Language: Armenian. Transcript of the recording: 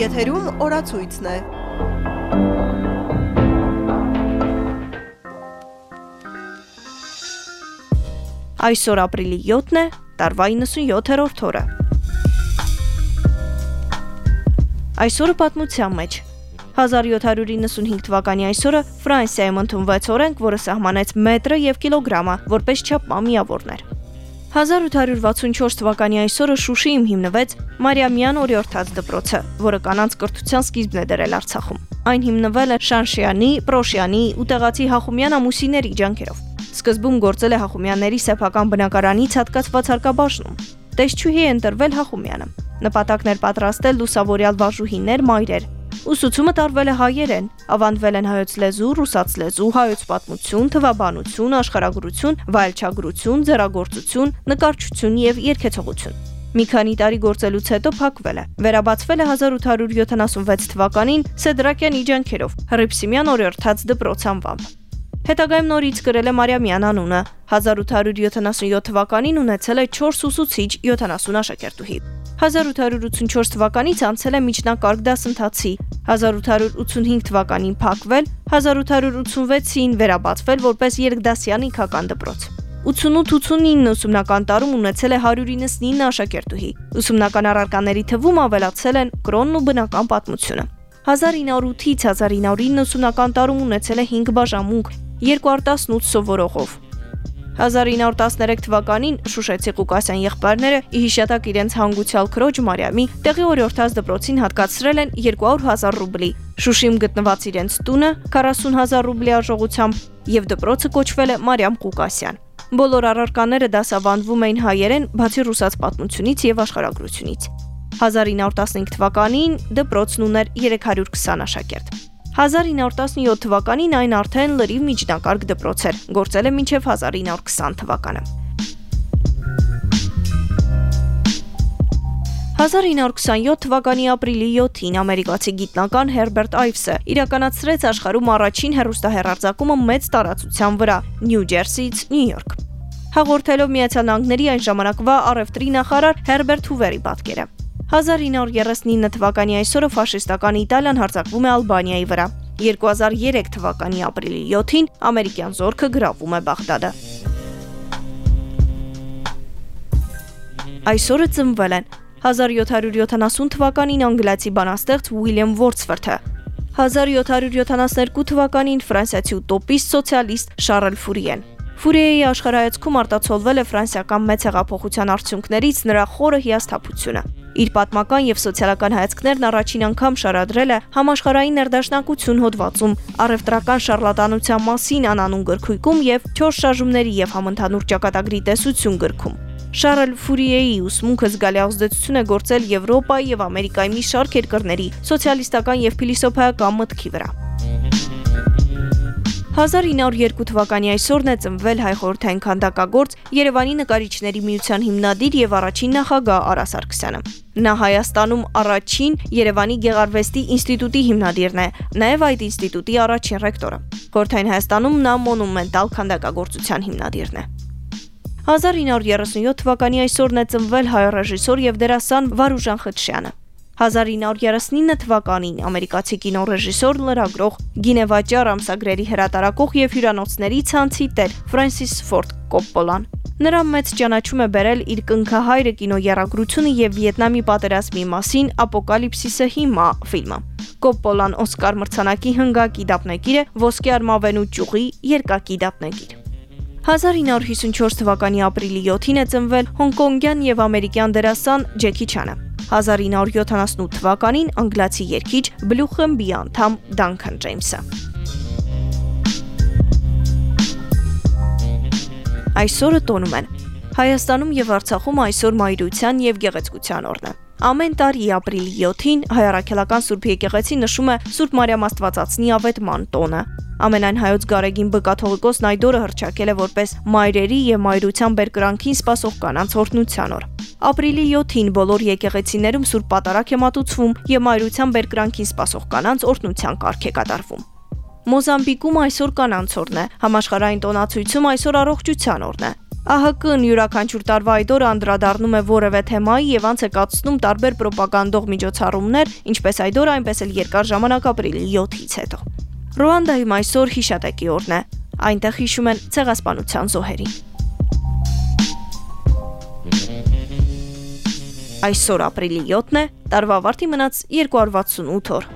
Եթերում օրացույցն է։ Այսօր ապրիլի 7-ն է, տարվա 97-րդ օրը։ Այսօրը պատմության մեջ 1795 թվականի այսօրը Ֆրանսիայում ընդունվեց օրենք, որը սահմանեց մետրը եւ կիլոգրամը որպես չափ միավորներ։ 1864 թվականի այսօրը Շուշիում հիմնվեց Մարիամյան օրիորդաց դպրոցը, որը կանանց կրթության սկիզբն է դրել Արցախում։ Այն հիմնվել է Շանշյանի, Պրոշյանի ու Տեղացի Հախումյան ամուսինների ջանքերով։ Սկզբում գործել է Հախումյանների սեփական բնակարանից հատկացված հարկաբաժնում։ Տեսչուհի է ընտրվել Հախումյանը։ Նպատակներ պատրաստել լուսավորյալ վարժուհիներ, մայրեր, Ուսուցումը տարվել է հայերեն, ավանդվել են հայոց լեզու, ռուսաց լեզու, հայոց պատմություն, թվաբանություն, աշխարհագրություն, վայելչագրություն, ձեռագործություն, նկարչություն եւ երգեցողություն։ Մի քանի տարի գործելուց հետո փակվել է։ Վերաբացվել է 1876 թվականին Սեդրակյան իջանքերով Հռիփսիմյան օրերթած դպրոց անվամբ։ Հետագայում նորից գրել է Մարիամյան անունը։ 1877 թվականին ունեցել է 4 ուսուցիչ 70 աշակերտուհի։ 1884 թվականից անցել է միջնակարգ դասընթացի, 1885 թվականին փակվել, 1886-ին վերաբացվել որպես երկդասյան ինքական դպրոց։ 88-89 ուսումնական տարում ունեցել է 199 աշակերտուհի։ Ուսումնական առարկաների թվում ավելացել են կրոնն ու բնական պատմությունը։ 1908-ից 1909 ուսումնական տարում ունեցել է 5 բաժանմունք 218 սովորողով։ 1913 թվականին Շուշեցի Ղուկասյան եղբայրները ի հիշատակ իրենց հանգուցյալ քրոջ Մարիամի տեղի օրիորդաց դպրոցին հատկացրել են 200.000 ռուբլի։ Շուշիում գտնված իրենց տունը 40.000 ռուբլի արժողությամբ եւ դպրոցը կոչվել է Մարիամ Ղուկասյան։ Բոլոր առարկաները դասավանդվում էին հայերեն, բացի ռուսաց պատմությունից եւ աշխարհագրությունից։ 1915 թվականին դպրոցն ուներ 320 աշակերտ։ 1917 թվականին այն արդեն լրիվ միջնակարգ դպրոց էր, գործել է մինչև 1920 թվականը։ 1927 թվականի ապրիլի 7-ին ամերիկացի գիտնական Հերբերտ Այվսը իրականացրեց աշխարհում առաջին հեռուստահեռարձակումը մեծ տարածության վրա՝ Նյու Ջերսիից Նյու Յորք։ Հաղորդելով Միացյալ Նահանգների այն ժամանակվա առևտրի նախարար Հերբերտ Հուվերի պատկերը։ 1939 թվականի այսօրը ֆաշիստական Իտալիան հարձակվում է Ալբանիայի վրա։ 2003 թվականի ապրիլի 7-ին ամերիկյան զորքը գրավում է Բաղդադը։ Այսօրը ծնվել են 1770 թվականին անգլիացի բանաստեղծ Ուիլյամ Վորցվորթը, 1772 թվականին ֆրանսիացի ուտոպիստ սոցիալիստ Շարլ Ֆուրիեն, Ֆուրիեի աշխարհայացքում արտացոլվել է ֆրանսիական մեծ հեղափոխության արդյունքներից նրա խորը հիասթափությունը։ Իր պատմական եւ սոցիալական հայացքներն առաջին անգամ շարադրել է համաշխարհային ներդաշնակություն հոդվածում, առևտրական շարլատանության մասին անանուն գրքույկում եւ 4 շարժումների եւ համընդհանուր ճակատագրի տեսություն գրքում։ Շարլ Ֆուրիեի ուսմունքը զգալի ազդեցություն է գործել Եվրոպայի եւ Ամերիկայի մի շարք երկրների սոցիալիստական եւ փիլիսոփայական մտքի վրա։ 1902 թվականի այսօրն է ծնվել հայ խորհրդային քանդակագործ Երևանի նկարիչների միության հիմնադիր եւ առաջին նախագահ Արա Սարգսյանը։ Նա Հայաստանում առաջին Երևանի Գեղարվեստի ինստիտուտի հիմնադիրն է, նաեւ այդ ինստիտուտի առաջին ռեկտորը։ Խորհրդային Հայաստանում նա մոնումենտալ քանդակագործության հիմնադիրն է։ 1937 թվականի այսօրն է ծնվել հայ ռեժիսոր եւ դերասան Վարուժան Խտշյանը։ 1939 թվականին ամերիկացի կինոռեժիսոր, լրագրող, գինեվաճառ ամսագրերի հրատարակող եւ հյուրանոցների ցանցի տեր Ֆրանսիս Ֆորդ Կոպպոլան Նրա մեծ ճանաչում է բերել իր կնքահայրը կինոյարագրությունը եւ Վիետնամի պատերազմի մասին Ապոկալիպսիսը հիմա ֆիլմը։ Կոպպոլան Օսկար մրցանակի հնգակի դափնեկիր է, ոսկե արմավենու ճյուղի երկակի դափնեկիր։ 1954 թվականի ապրիլի 7-ին է ծնվել հոնկոնգյան եւ ամերիկյան դերասան Ջեկի Չանը։ 1978 թվականին անգլացի երգիչ Բլուխմբի անդամ Դանքան Ջեյմսը։ Այսօրը տոնում են Հայաստանում եւ Արցախում այսօր մայրության եւ գեղեցկության օրն է։ Ամեն տարի ապրիլի 7-ին հայ առաքելական Սուրբ եկեղեցին նշում է Սուրբ Մարիամ Աստվածածնի ավետման տոնը։ Ամենայն հայոց Գարեգին Բկաթողիկոսն այդ օրը հռչակել է որպես մայրերի եւ մայրության բերկրանքին սпасող կանանց օրհնության օր։ որ. Ապրիլի 7-ին բոլոր եկեղեցիներում Սուրբ Պատարագ է մատուցվում եւ մայրության բերկրանքին սպասող կանանց օրհնության կարգ է կատարվում։ Մոզամբիկում այսօր կանանց օրն է, համաշխարհային տոնացույցում այսօր առողջության օրն է։ ԱՀԿ-ն յուրաքանչյուր տարվա այդ օրը անդրադառնում է որևէ թեմայի եւ անց է կացնում տարբեր ռոպագանդող միջոցառումներ, ինչպես այդ օրը, այնպես էլ երկար ժամանակ ապրիլի 7-ից հետո։ Ռուանդայում այսօր հիշատակի օրն է։ Այնտեղ հիշում են ցեղասպանության զոհերին։ Այսօր ապրիլի 7-ն է, տարվա ավարտի մնաց 268 օր։